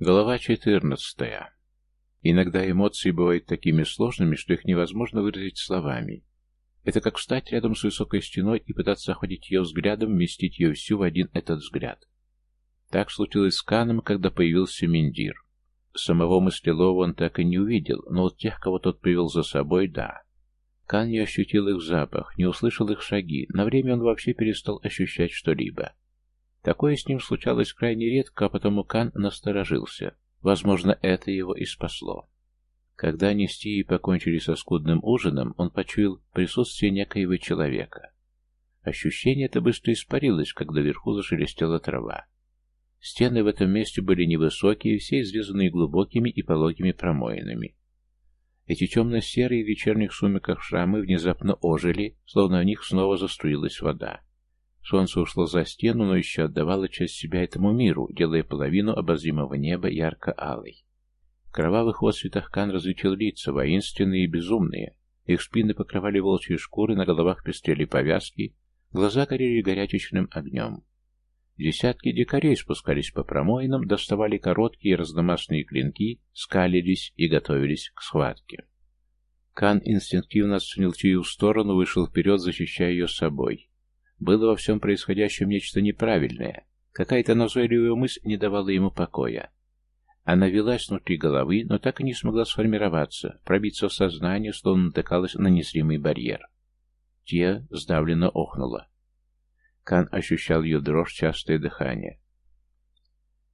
Глава 14. Иногда эмоции бывают такими сложными, что их невозможно выразить словами. Это как встать рядом с высокой стеной и пытаться охватить ее взглядом, вместить ее всю в один этот взгляд. Так случилось с Каном, когда появился Миндир. Самого Мыслилова он так и не увидел, но вот тех, кого тот привел за собой, да. Кан не ощутил их запах, не услышал их шаги, на время он вообще перестал ощущать что-либо. Такое с ним случалось крайне редко, а потому Кан насторожился. Возможно, это его и спасло. Когда они с Тией покончили со скудным ужином, он почуял присутствие некоего человека. Ощущение это быстро испарилось, когда вверху зашелестела трава. Стены в этом месте были невысокие, все изрезанные глубокими и пологими промоинами. Эти темно-серые в вечерних сумерках шрамы внезапно ожили, словно в них снова заструилась вода. Солнце ушло за стену, но еще отдавало часть себя этому миру, делая половину обозримого неба ярко-алой. В кровавых отсветах Кан различил лица, воинственные и безумные. Их спины покрывали волчьи шкуры, на головах пестрели повязки, глаза горели горячечным огнем. Десятки дикарей спускались по промоинам, доставали короткие разномастные клинки, скалились и готовились к схватке. Кан инстинктивно оценил чью сторону, вышел вперед, защищая ее собой. Было во всем происходящем нечто неправильное. Какая-то назойливая мысль не давала ему покоя. Она велась внутри головы, но так и не смогла сформироваться, пробиться в сознание, словно натыкалась на незримый барьер. Тия сдавленно охнула. Кан ощущал ее дрожь, частое дыхание.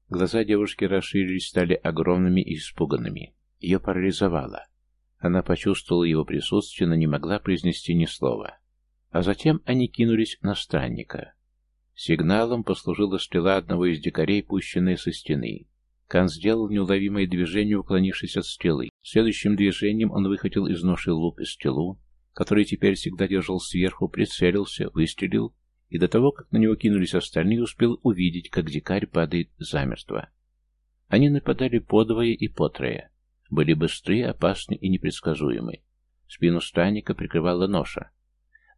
Глаза девушки расширились, стали огромными и испуганными. Ее парализовало. Она почувствовала его присутствие, но не могла произнести ни слова. А затем они кинулись на странника. Сигналом послужила стрела одного из дикарей, пущенная со стены. Кан сделал неуловимое движение, уклонившись от стрелы. Следующим движением он выхватил из ноши лук и стрелу, который теперь всегда держал сверху, прицелился, выстрелил, и до того, как на него кинулись остальные, успел увидеть, как дикарь падает замертво. Они нападали подвое и потрое. Были быстрые, опасны и непредсказуемы. Спину странника прикрывала ноша.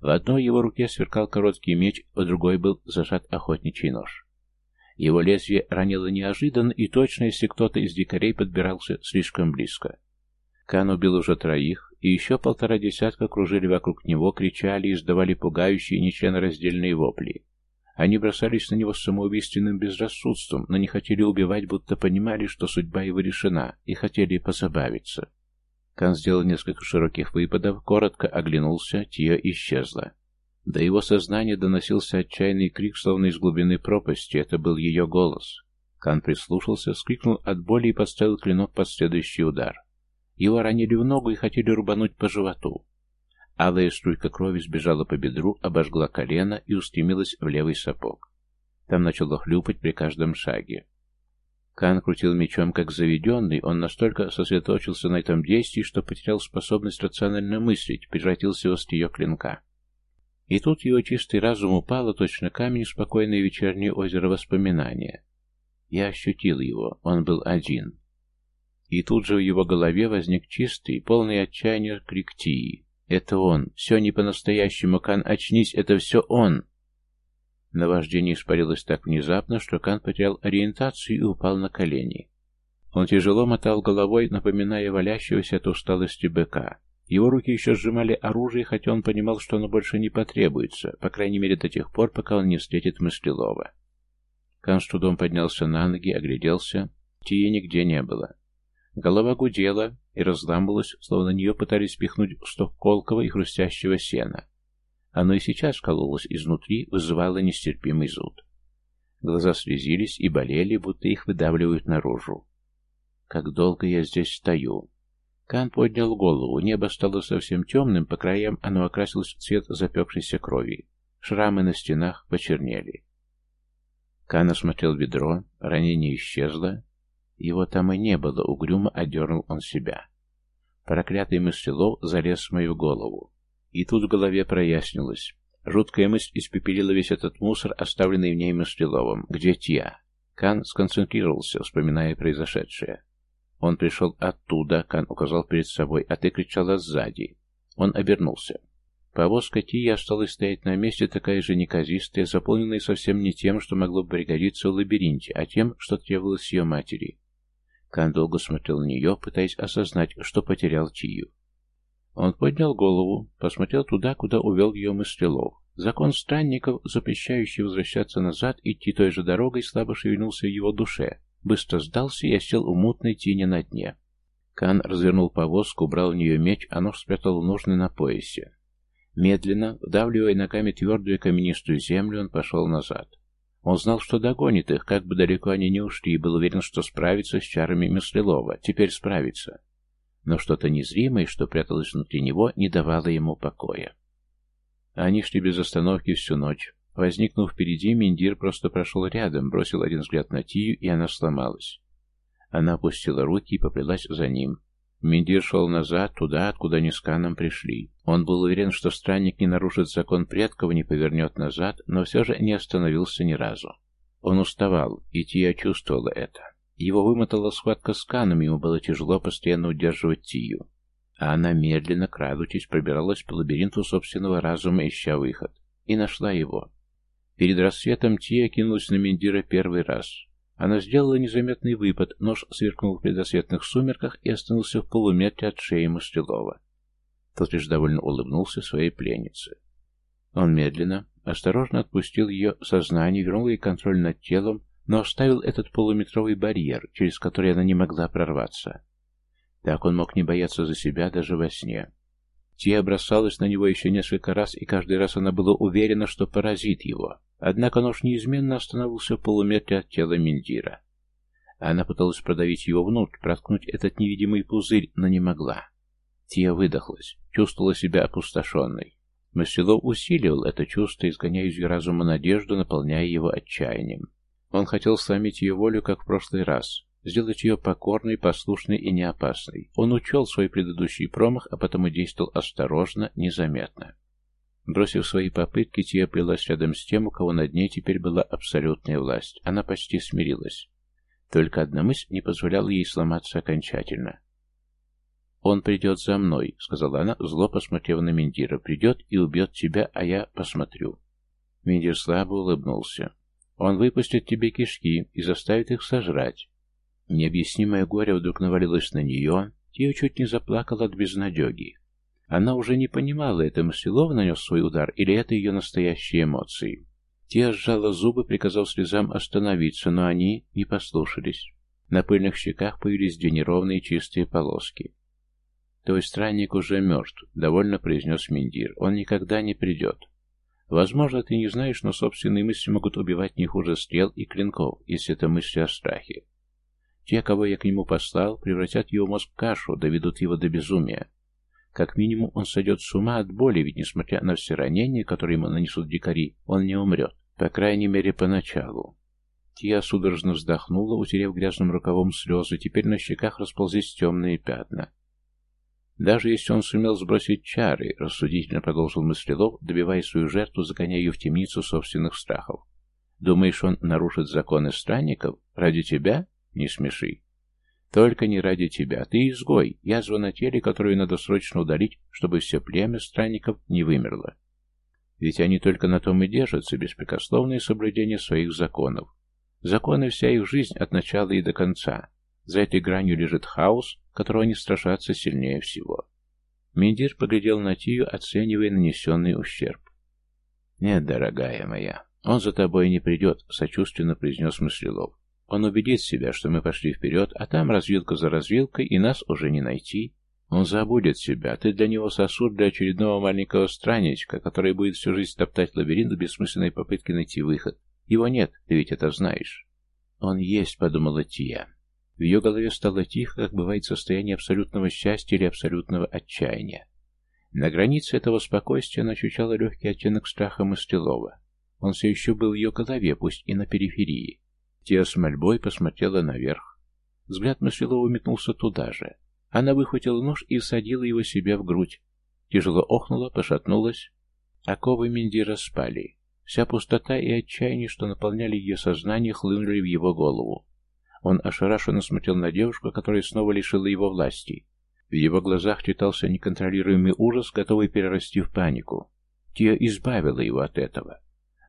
В одной его руке сверкал короткий меч, в другой был зажат охотничий нож. Его лезвие ранило неожиданно и точно, если кто-то из дикарей подбирался слишком близко. Кан убил уже троих, и еще полтора десятка кружили вокруг него, кричали и издавали пугающие нечленораздельные вопли. Они бросались на него с самоубийственным безрассудством, но не хотели убивать, будто понимали, что судьба его решена, и хотели позабавиться. Кан сделал несколько широких выпадов, коротко оглянулся, Тия исчезла. До его сознания доносился отчаянный крик, словно из глубины пропасти. Это был ее голос. Кан прислушался, скрикнул от боли и подставил клинок под следующий удар. Его ранили в ногу и хотели рубануть по животу. Алая струйка крови сбежала по бедру, обожгла колено и устремилась в левый сапог. Там начало хлюпать при каждом шаге. Кан крутил мечом как заведенный, он настолько сосредоточился на этом действии, что потерял способность рационально мыслить, превратился в острие клинка. И тут его чистый разум упал, точно камень в спокойное вечернее озеро воспоминания. Я ощутил его, он был один. И тут же в его голове возник чистый, полный отчаяния крик Тии. «Это он! Все не по-настоящему, Кан, очнись, это все он!» Наваждение испарилось так внезапно, что Кан потерял ориентацию и упал на колени. Он тяжело мотал головой, напоминая валящегося от усталости быка. Его руки еще сжимали оружие, хотя он понимал, что оно больше не потребуется, по крайней мере до тех пор, пока он не встретит Мыслилова. Кан с трудом поднялся на ноги, огляделся. Тии нигде не было. Голова гудела и разламывалась, словно на нее пытались спихнуть сток колкого и хрустящего сена. Оно и сейчас кололось изнутри, вызывало нестерпимый зуд. Глаза слезились и болели, будто их выдавливают наружу. «Как долго я здесь стою?» Кан поднял голову, небо стало совсем темным, по краям оно окрасилось в цвет запекшейся крови. Шрамы на стенах почернели. Кан осмотрел ведро, ранение исчезло. Его там и не было, угрюмо одернул он себя. Проклятый мыслелов залез в мою голову. И тут в голове прояснилось. Жуткая мысль испепелила весь этот мусор, оставленный в ней Мыслиловым. Где Тия? Кан сконцентрировался, вспоминая произошедшее. Он пришел оттуда, Кан указал перед собой, а ты кричала сзади. Он обернулся. Повозка Тии осталась стоять на месте, такая же неказистая, заполненная совсем не тем, что могло бы пригодиться в лабиринте, а тем, что требовалось ее матери. Кан долго смотрел на нее, пытаясь осознать, что потерял Тию. Он поднял голову, посмотрел туда, куда увел ее мыслелов. Закон странников, запрещающий возвращаться назад, идти той же дорогой, слабо шевельнулся в его душе, быстро сдался и осел у мутной тени на дне. Кан развернул повозку, брал в нее меч, а нож спрятал ножны на поясе. Медленно, вдавливая ногами твердую каменистую землю, он пошел назад. Он знал, что догонит их, как бы далеко они не ушли, и был уверен, что справится с чарами Мыслилова. Теперь справится. Но что-то незримое, что пряталось внутри него, не давало ему покоя. Они шли без остановки всю ночь. Возникнув впереди, Миндир просто прошел рядом, бросил один взгляд на Тию, и она сломалась. Она опустила руки и поплелась за ним. Миндир шел назад, туда, откуда они с Каном пришли. Он был уверен, что странник не нарушит закон предков, не повернет назад, но все же не остановился ни разу. Он уставал, и Тия чувствовала это. Его вымотала схватка с Каном, ему было тяжело постоянно удерживать Тию. А она медленно, крадучись, пробиралась по лабиринту собственного разума, ища выход. И нашла его. Перед рассветом Тия кинулась на Мендира первый раз. Она сделала незаметный выпад, нож сверкнул в предосветных сумерках и остановился в полуметре от шеи Мастелова. Тот лишь довольно улыбнулся своей пленнице. Он медленно, осторожно отпустил ее сознание, вернул ей контроль над телом, но оставил этот полуметровый барьер, через который она не могла прорваться. Так он мог не бояться за себя даже во сне. Тия бросалась на него еще несколько раз, и каждый раз она была уверена, что поразит его. Однако нож неизменно остановился в полуметре от тела Миндира. Она пыталась продавить его внутрь, проткнуть этот невидимый пузырь, но не могла. Тия выдохлась, чувствовала себя опустошенной. Масилов усиливал это чувство, изгоняя из разума надежду, наполняя его отчаянием. Он хотел сломить ее волю, как в прошлый раз, сделать ее покорной, послушной и неопасной. Он учел свой предыдущий промах, а потому действовал осторожно, незаметно. Бросив свои попытки, Тия плелась рядом с тем, у кого над ней теперь была абсолютная власть. Она почти смирилась. Только одна мысль не позволяла ей сломаться окончательно. «Он придет за мной», — сказала она, зло посмотрев на Мендира. «Придет и убьет тебя, а я посмотрю». Мендир слабо улыбнулся. «Он выпустит тебе кишки и заставит их сожрать. Необъяснимое горе вдруг навалилось на нее, Тия чуть не заплакала от безнадеги. Она уже не понимала, это Маслилов нанес свой удар или это ее настоящие эмоции. Тия сжала зубы, приказав слезам остановиться, но они не послушались. На пыльных щеках появились две неровные чистые полоски. «Твой странник уже мертв», — довольно произнес Миндир. «Он никогда не придет. Возможно, ты не знаешь, но собственные мысли могут убивать не хуже стрел и клинков, если это мысли о страхе. Те, кого я к нему послал, превратят его мозг в кашу, доведут его до безумия. Как минимум, он сойдет с ума от боли, ведь, несмотря на все ранения, которые ему нанесут дикари, он не умрет. По крайней мере, поначалу. Тия судорожно вздохнула, утерев грязным рукавом слезы, теперь на щеках расползлись темные пятна. Даже если он сумел сбросить чары, рассудительно продолжил мыслелов, добивая свою жертву, загоняя ее в темницу собственных страхов. Думаешь, он нарушит законы странников? Ради тебя? Не смеши. Только не ради тебя. Ты изгой, язва на теле, которую надо срочно удалить, чтобы все племя странников не вымерло. Ведь они только на том и держатся, беспрекословное соблюдение своих законов. Законы вся их жизнь от начала и до конца. За этой гранью лежит хаос, которого они страшатся сильнее всего. Мендир поглядел на Тию, оценивая нанесенный ущерб. «Нет, дорогая моя, он за тобой не придет», — сочувственно произнес Мыслилов. Он убедит себя, что мы пошли вперед, а там развилка за развилкой, и нас уже не найти. Он забудет себя. Ты для него сосуд для очередного маленького странничка, который будет всю жизнь топтать лабиринт в бессмысленной попытке найти выход. Его нет, ты ведь это знаешь. Он есть, подумала Тия. В ее голове стало тихо, как бывает состояние абсолютного счастья или абсолютного отчаяния. На границе этого спокойствия она ощущала легкий оттенок страха Мастелова. Он все еще был в ее голове, пусть и на периферии. Тия с мольбой посмотрела наверх. Взгляд Маслилова метнулся туда же. Она выхватила нож и всадила его себе в грудь. Тяжело охнула, пошатнулась. Оковы Миндира спали. Вся пустота и отчаяние, что наполняли ее сознание, хлынули в его голову. Он ошарашенно смотрел на девушку, которая снова лишила его власти. В его глазах читался неконтролируемый ужас, готовый перерасти в панику. Тия избавила его от этого.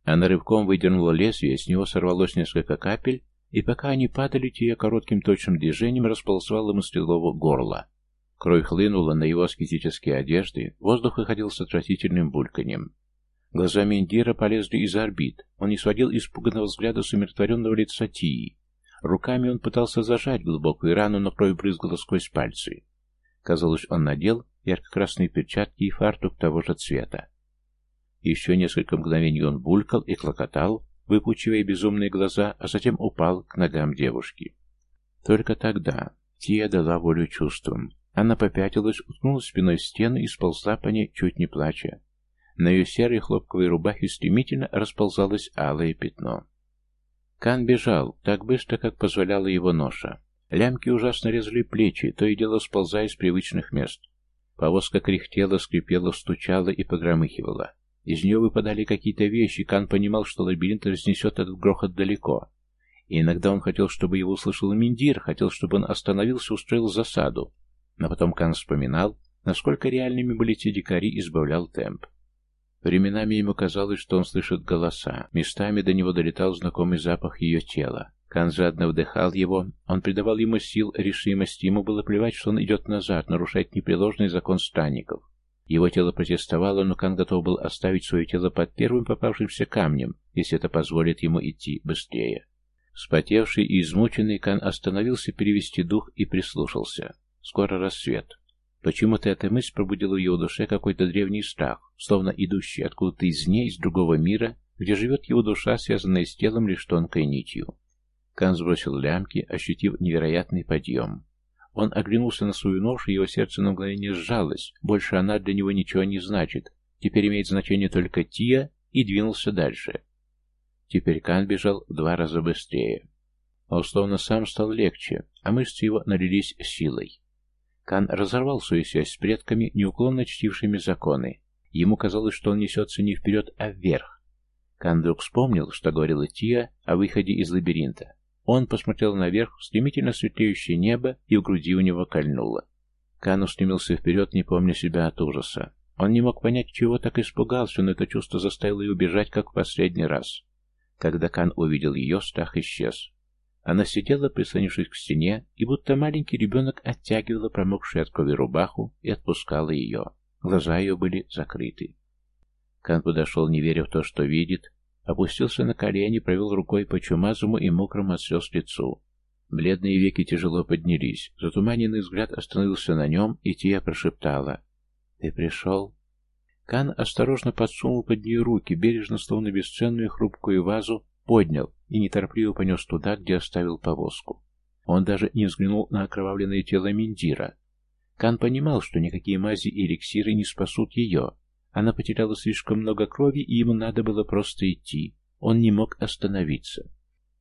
Она рывком выдернула лезвие, с него сорвалось несколько капель, и пока они падали, Тия коротким точным движением расползала Мостелову горло. Кровь хлынула на его аскетические одежды, воздух выходил с отвратительным бульканьем. Глаза Мендира полезли из орбит, он не сводил испуганного взгляда с умиротворенного лица Тии. Руками он пытался зажать глубокую рану, но кровь брызгала сквозь пальцы. Казалось, он надел ярко-красные перчатки и фартук того же цвета. Еще несколько мгновений он булькал и клокотал, выпучивая безумные глаза, а затем упал к ногам девушки. Только тогда Тия дала волю чувствам. Она попятилась, уткнулась спиной в стену и сползла по ней, чуть не плача. На ее серой хлопковой рубахе стремительно расползалось алое пятно. Кан бежал, так быстро, как позволяла его ноша. Лямки ужасно резали плечи, то и дело сползая с привычных мест. Повозка кряхтела, скрипела, стучала и погромыхивала. Из нее выпадали какие-то вещи, Кан понимал, что лабиринт разнесет этот грохот далеко. И иногда он хотел, чтобы его услышал Миндир, хотел, чтобы он остановился устроил засаду. Но потом Кан вспоминал, насколько реальными были те дикари, избавлял темп. Временами ему казалось, что он слышит голоса. Местами до него долетал знакомый запах ее тела. Кан жадно вдыхал его, он придавал ему сил, решимости, ему было плевать, что он идет назад, нарушать непреложный закон странников. Его тело протестовало, но Кан готов был оставить свое тело под первым попавшимся камнем, если это позволит ему идти быстрее. Спотевший и измученный Кан остановился перевести дух и прислушался. Скоро рассвет. Почему-то эта мысль пробудила в его душе какой-то древний страх, словно идущий откуда-то извне, из другого мира, где живет его душа, связанная с телом лишь тонкой нитью. Кан сбросил лямки, ощутив невероятный подъем. Он оглянулся на свою ношу, его сердце на мгновение сжалось. Больше она для него ничего не значит. Теперь имеет значение только Тия, и двинулся дальше. Теперь Кан бежал в два раза быстрее. А условно сам стал легче, а мышцы его налились силой. Кан разорвал свою связь с предками, неуклонно чтившими законы. Ему казалось, что он несется не вперед, а вверх. Кан вдруг вспомнил, что говорила Тия о выходе из лабиринта. Он посмотрел наверх, стремительно светлеющее небо, и в груди у него кольнуло. Кан устремился вперед, не помня себя от ужаса. Он не мог понять, чего так испугался, но это чувство заставило его бежать, как в последний раз. Когда Кан увидел ее, страх исчез. Она сидела, прислонившись к стене, и будто маленький ребенок оттягивала промокшую от крови рубаху и отпускала ее. Глаза ее были закрыты. Кан подошел, не веря в то, что видит, Опустился на колени, провел рукой по чумазому и мокрому от слез лицу. Бледные веки тяжело поднялись. Затуманенный взгляд остановился на нем, и Тия прошептала. «Ты пришел?» Кан осторожно подсунул под нее руки, бережно, словно бесценную хрупкую вазу, поднял и неторопливо понес туда, где оставил повозку. Он даже не взглянул на окровавленное тело Миндира. Кан понимал, что никакие мази и эликсиры не спасут ее, она потеряла слишком много крови, и ему надо было просто идти. Он не мог остановиться.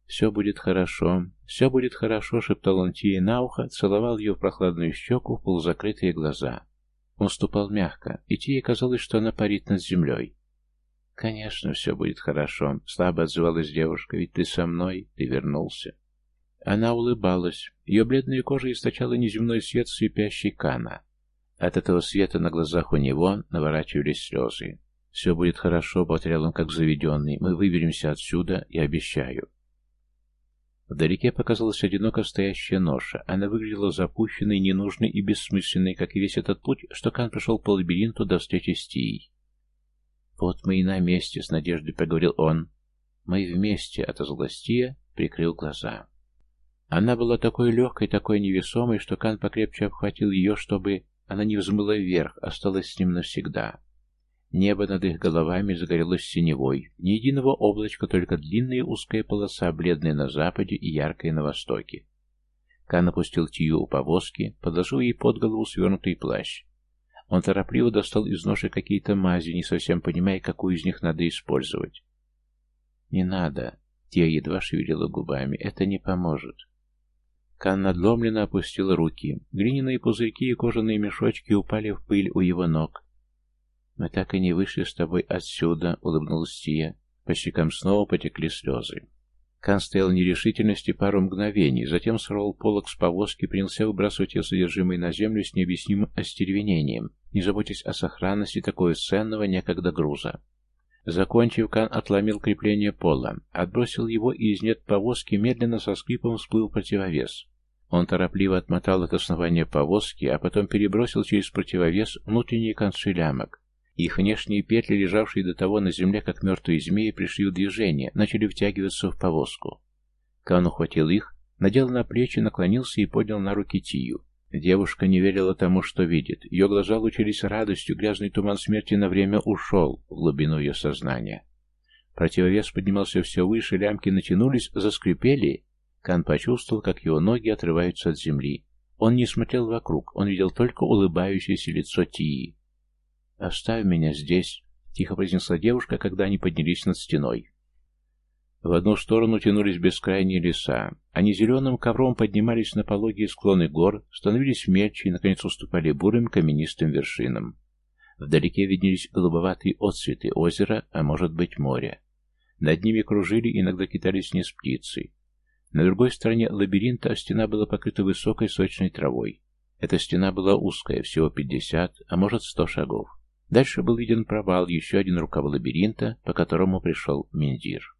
«Все будет хорошо, все будет хорошо», — шептал он Тие на ухо, целовал ее в прохладную щеку, в полузакрытые глаза. Он ступал мягко, и Тие казалось, что она парит над землей. «Конечно, все будет хорошо», — слабо отзывалась девушка, — «ведь ты со мной, ты вернулся». Она улыбалась. Ее бледная кожа источала неземной свет слепящей кана. От этого света на глазах у него наворачивались слезы. «Все будет хорошо», — повторял он как заведенный. «Мы выберемся отсюда, я обещаю». Вдалеке показалась одиноко стоящая ноша. Она выглядела запущенной, ненужной и бессмысленной, как и весь этот путь, что Кан прошел по лабиринту до встречи с Тией. «Вот мы и на месте», — с надеждой проговорил он. «Мы вместе», — отозвалась Тия, прикрыл глаза. Она была такой легкой, такой невесомой, что Кан покрепче обхватил ее, чтобы она не взмыла вверх, осталась с ним навсегда. Небо над их головами загорелось синевой. Ни единого облачка, только длинная узкая полоса, бледная на западе и яркая на востоке. Кан опустил Тию у повозки, подложил ей под голову свернутый плащ. Он торопливо достал из ноши какие-то мази, не совсем понимая, какую из них надо использовать. «Не надо», — Тия едва шевелила губами, — «это не поможет». Кан надломленно опустил руки. Глиняные пузырьки и кожаные мешочки упали в пыль у его ног. «Мы так и не вышли с тобой отсюда», — улыбнулась Тия. По щекам снова потекли слезы. Кан стоял в нерешительности пару мгновений, затем сорвал полок с повозки, принялся выбрасывать ее содержимое на землю с необъяснимым остервенением, не заботясь о сохранности такого ценного некогда груза. Закончив, Кан отломил крепление пола, отбросил его и из нет повозки медленно со скрипом всплыл противовес. Он торопливо отмотал от основания повозки, а потом перебросил через противовес внутренние концы лямок. Их внешние петли, лежавшие до того на земле, как мертвые змеи, пришли в движение, начали втягиваться в повозку. Кан ухватил их, надел на плечи, наклонился и поднял на руки Тию. Девушка не верила тому, что видит. Ее глаза лучились радостью, грязный туман смерти на время ушел в глубину ее сознания. Противовес поднимался все выше, лямки натянулись, заскрипели. Кан почувствовал, как его ноги отрываются от земли. Он не смотрел вокруг, он видел только улыбающееся лицо Тии. «Оставь меня здесь», — тихо произнесла девушка, когда они поднялись над стеной. В одну сторону тянулись бескрайние леса. Они зеленым ковром поднимались на пологие склоны гор, становились мельче и, наконец, уступали бурым каменистым вершинам. Вдалеке виднелись голубоватые отцветы озера, а может быть моря. Над ними кружили, иногда китались не птицы. На другой стороне лабиринта стена была покрыта высокой сочной травой. Эта стена была узкая, всего пятьдесят, а может сто шагов. Дальше был виден провал, еще один рукав лабиринта, по которому пришел Миндир.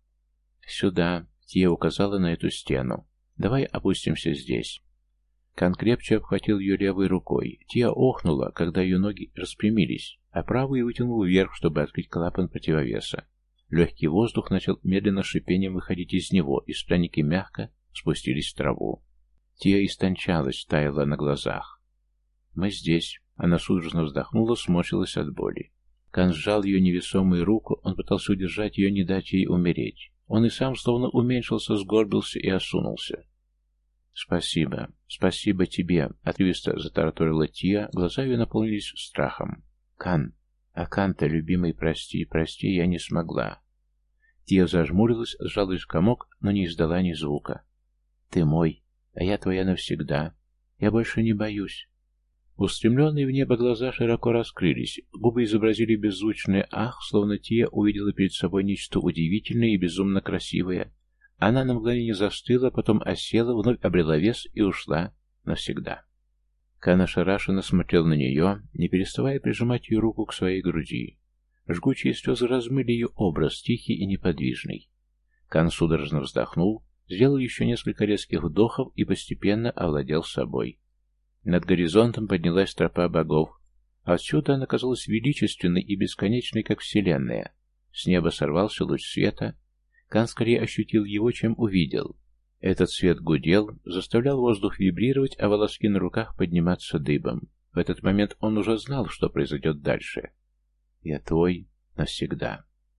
«Сюда», — Тия указала на эту стену. «Давай опустимся здесь». Кан крепче обхватил ее левой рукой. Тия охнула, когда ее ноги распрямились, а правую вытянул вверх, чтобы открыть клапан противовеса. Легкий воздух начал медленно шипением выходить из него, и странники мягко спустились в траву. Тия истончалась, таяла на глазах. «Мы здесь». Она судорожно вздохнула, сморщилась от боли. Кан сжал ее невесомую руку, он пытался удержать ее, не дать ей умереть. Он и сам словно уменьшился, сгорбился и осунулся. «Спасибо, спасибо тебе», — отрывисто затараторила Тия, глаза ее наполнились страхом. «Кан, а Кан-то, любимый, прости, прости, я не смогла». Тия зажмурилась, сжалась в комок, но не издала ни звука. «Ты мой, а я твоя навсегда. Я больше не боюсь. Устремленные в небо глаза широко раскрылись, губы изобразили беззвучное «ах», словно Тия увидела перед собой нечто удивительное и безумно красивое. Она на мгновение застыла, потом осела, вновь обрела вес и ушла навсегда. Кана шарашенно смотрел на нее, не переставая прижимать ее руку к своей груди. Жгучие слезы размыли ее образ, тихий и неподвижный. Кан судорожно вздохнул, сделал еще несколько резких вдохов и постепенно овладел собой. Над горизонтом поднялась тропа богов. Отсюда она казалась величественной и бесконечной, как Вселенная. С неба сорвался луч света. Кан скорее ощутил его, чем увидел. Этот свет гудел, заставлял воздух вибрировать, а волоски на руках подниматься дыбом. В этот момент он уже знал, что произойдет дальше. «Я твой навсегда».